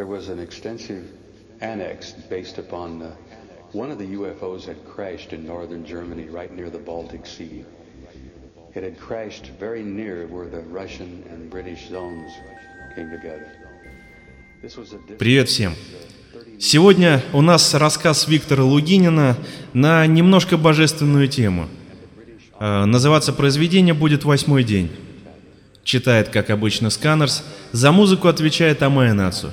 There was an extensive annex based upon uh, one of the UFOs had crashed in northern Germany, right near the Baltic Sea. It had crashed very near where the Russian and British zones came together. Привет всем! Сегодня у нас рассказ Виктора Лугинина на немножко божественную тему. Э, Называться произведение будет «Восьмой день». Читает, как обычно, Сканерс, за музыку отвечает Амая Нацу.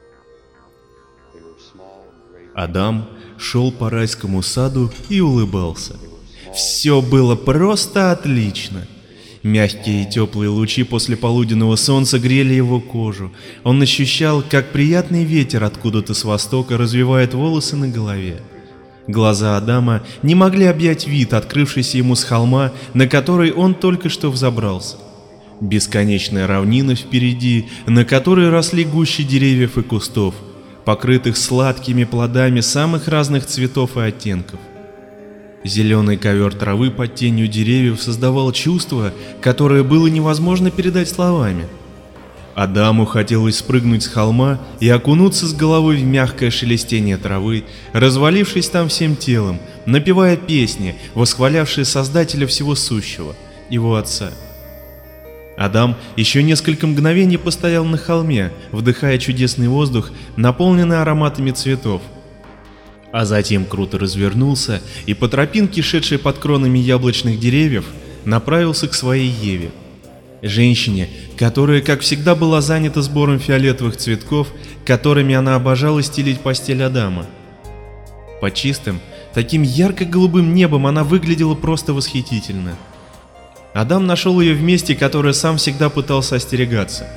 Адам шел по райскому саду и улыбался. Все было просто отлично. Мягкие и теплые лучи после полуденного солнца грели его кожу. Он ощущал, как приятный ветер откуда-то с востока развивает волосы на голове. Глаза Адама не могли объять вид, открывшийся ему с холма, на который он только что взобрался. Бесконечная равнина впереди, на которой росли гущи деревьев и кустов, покрытых сладкими плодами самых разных цветов и оттенков. Зеленый ковер травы под тенью деревьев создавал чувство, которое было невозможно передать словами. Адаму хотелось спрыгнуть с холма и окунуться с головой в мягкое шелестение травы, развалившись там всем телом, напевая песни, восхвалявшие Создателя всего сущего, его Отца. Адам еще несколько мгновений постоял на холме, вдыхая чудесный воздух, наполненный ароматами цветов, а затем круто развернулся и по тропинке, шедшей под кронами яблочных деревьев, направился к своей Еве. Женщине, которая, как всегда, была занята сбором фиолетовых цветков, которыми она обожала стелить постель Адама. Под чистым, таким ярко-голубым небом она выглядела просто восхитительно. Адам нашел ее в месте, которое сам всегда пытался остерегаться.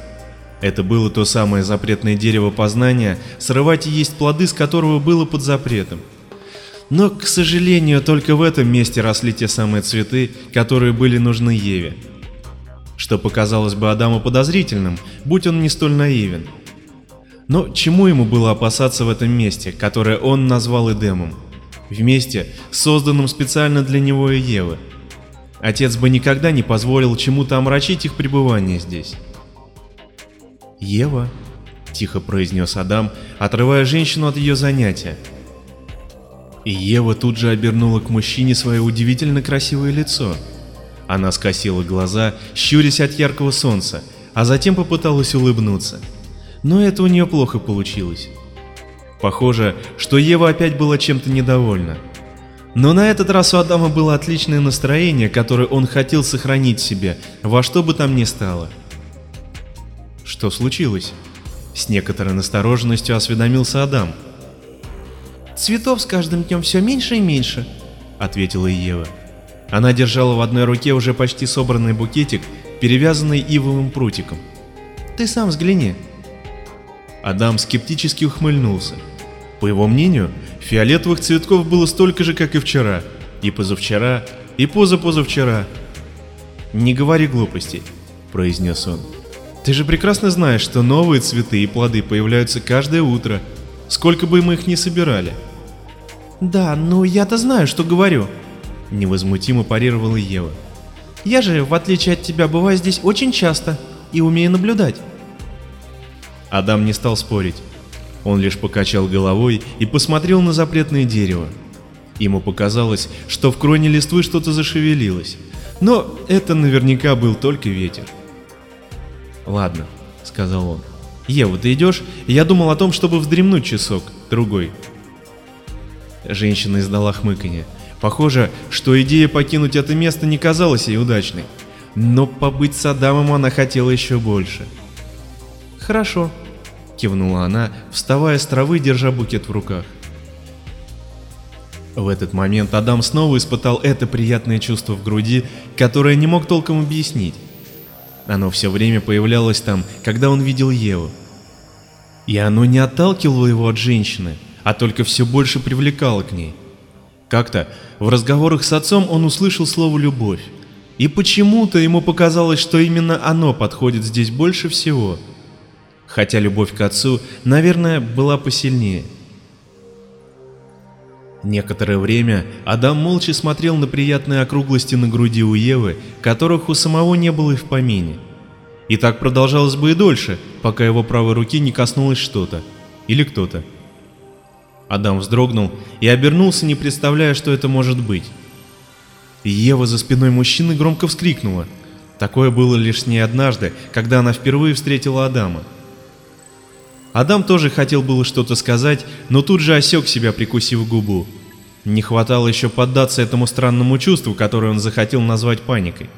Это было то самое запретное дерево познания, срывать и есть плоды, с которого было под запретом. Но, к сожалению, только в этом месте росли те самые цветы, которые были нужны Еве. Что показалось бы Адаму подозрительным, будь он не столь наивен. Но чему ему было опасаться в этом месте, которое он назвал Эдемом? В месте, созданном специально для него и Евы. Отец бы никогда не позволил чему-то омрачить их пребывание здесь. «Ева», — тихо произнес Адам, отрывая женщину от ее занятия. И Ева тут же обернула к мужчине свое удивительно красивое лицо. Она скосила глаза, щурясь от яркого солнца, а затем попыталась улыбнуться. Но это у нее плохо получилось. Похоже, что Ева опять была чем-то недовольна. Но на этот раз у Адама было отличное настроение, которое он хотел сохранить себе, во что бы там ни стало. Что случилось? С некоторой настороженностью осведомился Адам. «Цветов с каждым днем все меньше и меньше», — ответила Ева. Она держала в одной руке уже почти собранный букетик, перевязанный ивовым прутиком. «Ты сам взгляни». Адам скептически ухмыльнулся. По его мнению, фиолетовых цветков было столько же, как и вчера, и позавчера, и позапозавчера. «Не говори глупостей», — произнес он. «Ты же прекрасно знаешь, что новые цветы и плоды появляются каждое утро, сколько бы мы их ни собирали». «Да, ну я-то знаю, что говорю», — невозмутимо парировала Ева. «Я же, в отличие от тебя, бываю здесь очень часто и умею наблюдать». Адам не стал спорить. Он лишь покачал головой и посмотрел на запретное дерево. Ему показалось, что в кроне листвы что-то зашевелилось, но это наверняка был только ветер. «Ладно», — сказал он. «Ева, ты идешь? Я думал о том, чтобы вздремнуть часок, другой». Женщина издала хмыканье. Похоже, что идея покинуть это место не казалась ей удачной. Но побыть с Адамом она хотела еще больше. «Хорошо», — кивнула она, вставая с травы, держа букет в руках. В этот момент Адам снова испытал это приятное чувство в груди, которое не мог толком объяснить. Оно все время появлялось там, когда он видел Еву. И оно не отталкивало его от женщины, а только все больше привлекало к ней. Как-то в разговорах с отцом он услышал слово «любовь». И почему-то ему показалось, что именно оно подходит здесь больше всего. Хотя любовь к отцу, наверное, была посильнее. Некоторое время Адам молча смотрел на приятные округлости на груди у Евы, которых у самого не было и в помине. И так продолжалось бы и дольше, пока его правой руки не коснулось что-то. Или кто-то. Адам вздрогнул и обернулся, не представляя, что это может быть. Ева за спиной мужчины громко вскрикнула. Такое было лишь с ней однажды, когда она впервые встретила Адама. Адам тоже хотел было что-то сказать, но тут же осек себя, прикусив губу. Не хватало еще поддаться этому странному чувству, которое он захотел назвать паникой.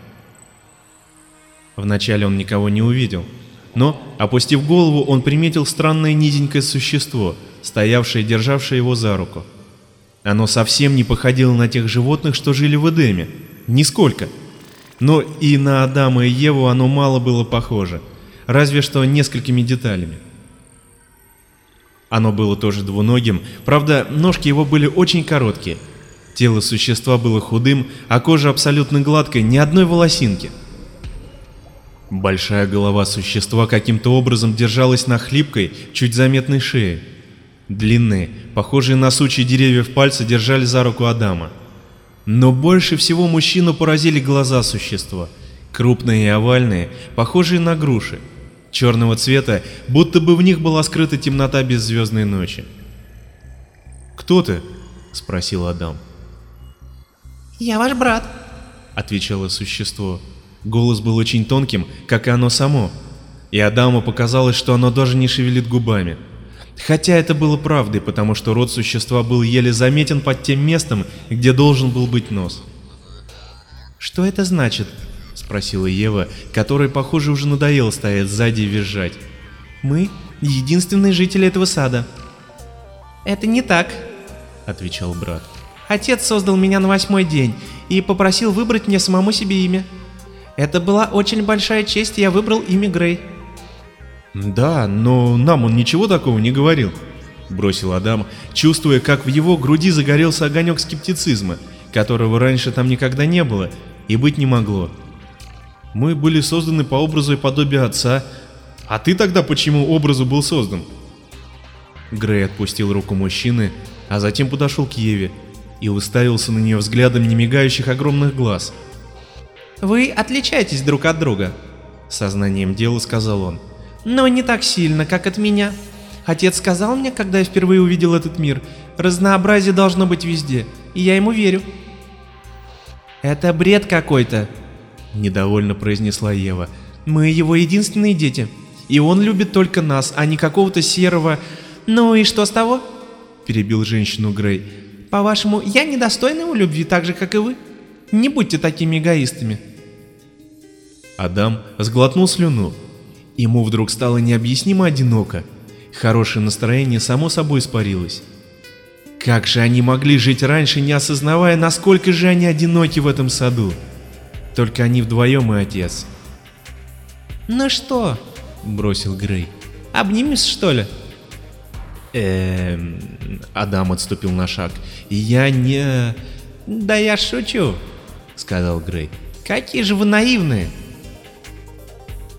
Вначале он никого не увидел, но, опустив голову, он приметил странное низенькое существо, стоявшее и державшее его за руку. Оно совсем не походило на тех животных, что жили в Эдеме. Нисколько. Но и на Адама и Еву оно мало было похоже, разве что несколькими деталями. Оно было тоже двуногим, правда, ножки его были очень короткие. Тело существа было худым, а кожа абсолютно гладкой, ни одной волосинки. Большая голова существа каким-то образом держалась на хлипкой, чуть заметной шее. Длинные, похожие на сучьи деревьев пальцы держали за руку Адама. Но больше всего мужчину поразили глаза существа. Крупные и овальные, похожие на груши черного цвета, будто бы в них была скрыта темнота беззвездной ночи. «Кто ты?» — спросил Адам. «Я ваш брат», — отвечало существо. Голос был очень тонким, как и оно само, и Адаму показалось, что оно даже не шевелит губами. Хотя это было правдой, потому что рот существа был еле заметен под тем местом, где должен был быть нос. «Что это значит?» — спросила Ева, которой, похоже, уже надоело стоять сзади и визжать. «Мы — единственные жители этого сада». «Это не так», — отвечал брат. «Отец создал меня на восьмой день и попросил выбрать мне самому себе имя. Это была очень большая честь, и я выбрал имя Грей». «Да, но нам он ничего такого не говорил», — бросил Адам, чувствуя, как в его груди загорелся огонек скептицизма, которого раньше там никогда не было и быть не могло. Мы были созданы по образу и подобию отца. А ты тогда почему образу был создан? Грей отпустил руку мужчины, а затем подошел к Еве и уставился на нее взглядом немигающих огромных глаз. «Вы отличаетесь друг от друга», — сознанием дела сказал он. «Но не так сильно, как от меня. Отец сказал мне, когда я впервые увидел этот мир, разнообразие должно быть везде, и я ему верю». «Это бред какой-то», Недовольно произнесла Ева. Мы его единственные дети. И он любит только нас, а не какого-то серого... Ну и что с того? Перебил женщину Грей. По-вашему, я недостойна его любви так же, как и вы? Не будьте такими эгоистами. Адам сглотнул слюну. Ему вдруг стало необъяснимо одиноко. Хорошее настроение само собой испарилось. Как же они могли жить раньше, не осознавая, насколько же они одиноки в этом саду? Только они вдвоем и отец. «Ну что?» — бросил Грей. «Обнимешь, что ли?» Эм... Адам отступил на шаг. «Я не...» «Да я шучу», — сказал Грей. «Какие же вы наивные!»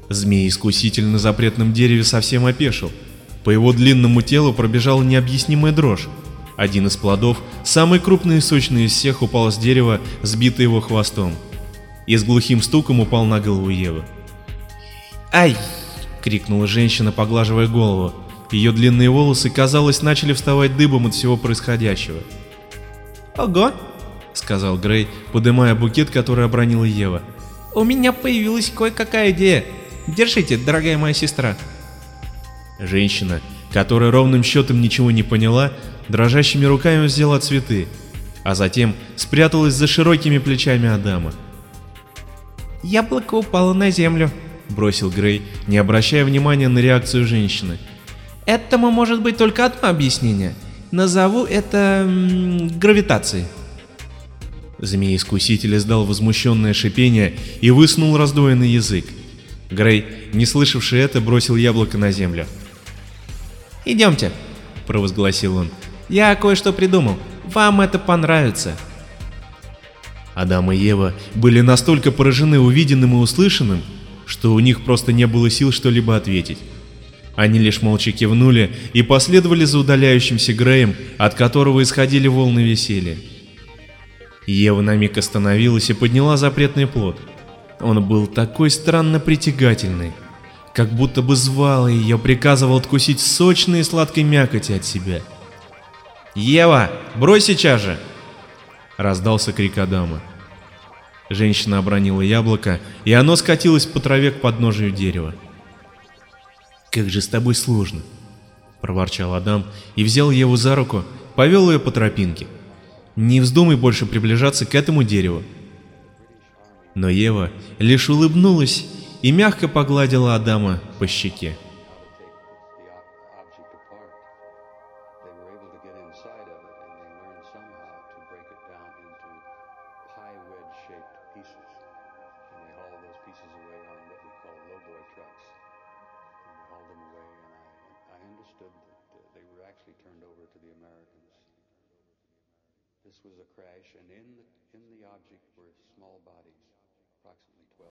Змей-искуситель на запретном дереве совсем опешил. По его длинному телу пробежала необъяснимая дрожь. Один из плодов, самый крупный и сочный из всех, упал с дерева, сбитый его хвостом и с глухим стуком упал на голову Евы. «Ай!» — крикнула женщина, поглаживая голову. Ее длинные волосы, казалось, начали вставать дыбом от всего происходящего. «Ого!» — сказал Грей, подымая букет, который обронила Ева. «У меня появилась кое-какая идея. Держите, дорогая моя сестра». Женщина, которая ровным счетом ничего не поняла, дрожащими руками взяла цветы, а затем спряталась за широкими плечами Адама. «Яблоко упало на землю», — бросил Грей, не обращая внимания на реакцию женщины. «Этому может быть только одно объяснение. Назову это... Гравитацией». Змей-искуситель издал возмущенное шипение и высунул раздвоенный язык. Грей, не слышавший это, бросил яблоко на землю. «Идемте», — провозгласил он. «Я кое-что придумал. Вам это понравится. Адам и Ева были настолько поражены увиденным и услышанным, что у них просто не было сил что-либо ответить. Они лишь молча кивнули и последовали за удаляющимся Греем, от которого исходили волны веселья. Ева на миг остановилась и подняла запретный плод. Он был такой странно притягательный, как будто бы звал ее, приказывал откусить сочной и сладкой мякоти от себя. «Ева, брось сейчас же!» Раздался крик Адама. Женщина обронила яблоко, и оно скатилось по траве к подножию дерева. «Как же с тобой сложно!» — проворчал Адам и взял Еву за руку, повел ее по тропинке. «Не вздумай больше приближаться к этому дереву!» Но Ева лишь улыбнулась и мягко погладила Адама по щеке. Actually turned over to the Americans. This was a crash, and in the, in the object were small bodies, approximately 12.